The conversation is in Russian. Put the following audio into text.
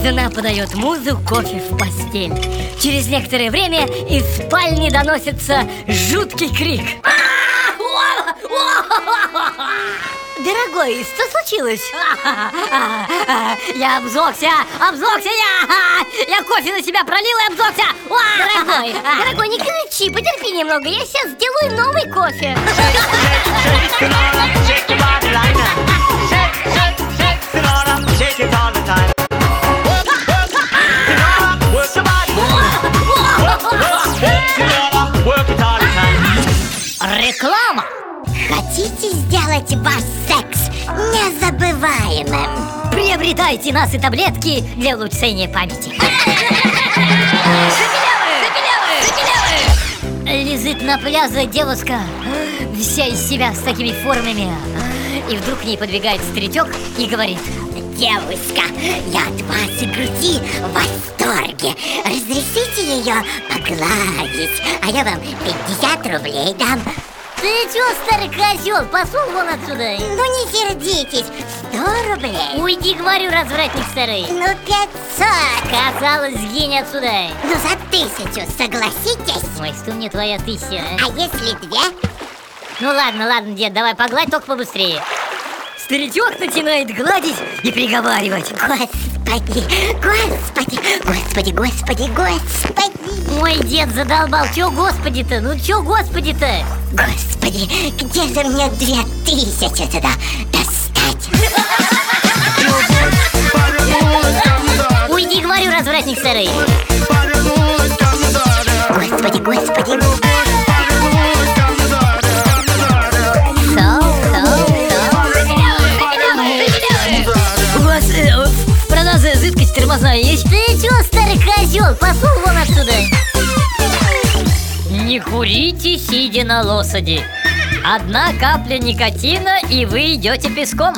подает музу кофе в постель Через некоторое время из спальни доносится жуткий крик Дорогой, что случилось? Я обзогся, обзогся я! Я кофе на себя пролил и обзогся! Дорогой, дорогой, не кричи, потерпи немного, я сейчас сделаю новый кофе Реклама! Хотите сделать ваш секс незабываемым? Приобретайте нас и таблетки для улучшения памяти. Лежит на пляже девушка Вся из себя с такими формами. И вдруг к ней подбегает старичок и говорит Девушка, я от вас и груди в восторге. Разрешите ее погладить. А я вам 50 рублей дам. Ты чё, старый козел, пошел вон отсюда Ну не сердитесь, 100 рублей. Уйди, говорю, развратник старый. Ну 500 Казалось, сгинь отсюда. Ну за тысячу согласитесь? Ой, что мне твоя тысяча, а? А если две? Ну ладно, ладно, дед, давай погладь, только побыстрее Старичок начинает гладить и приговаривать. Господи, господи, господи, господи, господи. Ой, дед задолбал, чё господи-то, ну чё господи-то? Господи, где же мне две тысячи туда достать? Уйди, говорю, развратник старый. Господи, господи, тормозная есть? Ты чё, старый козел, пошел вон отсюда Не курите, сидя на лосади Одна капля никотина, и вы идете песком.